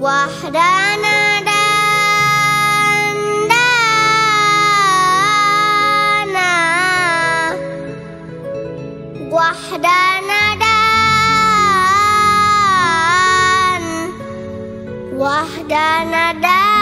wahdana dan dana wahdana dan. Wahdana dan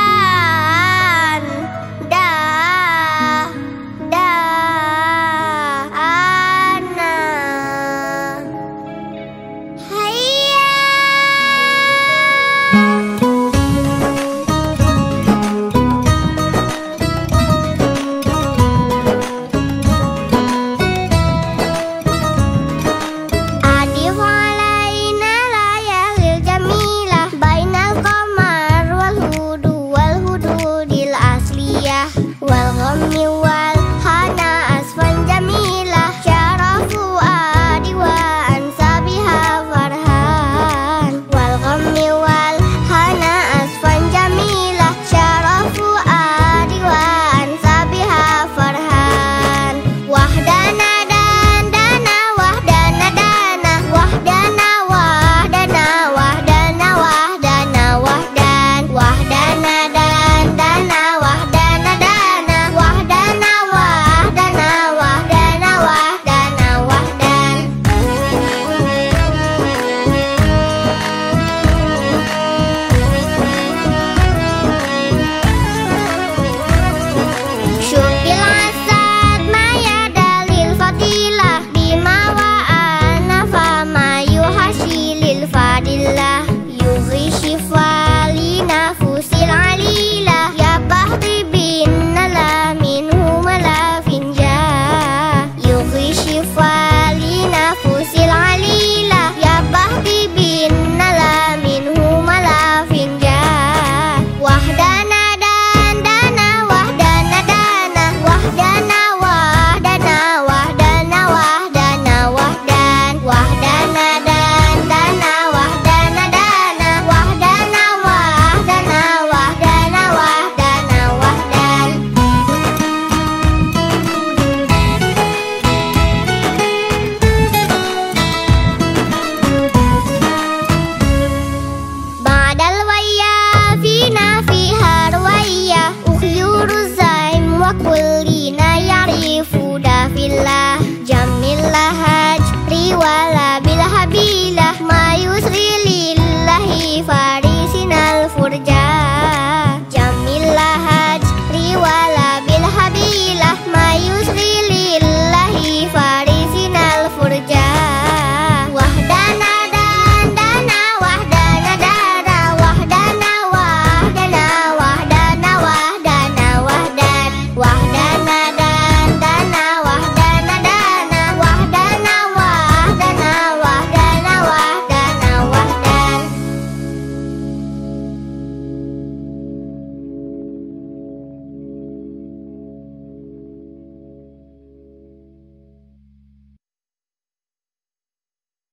will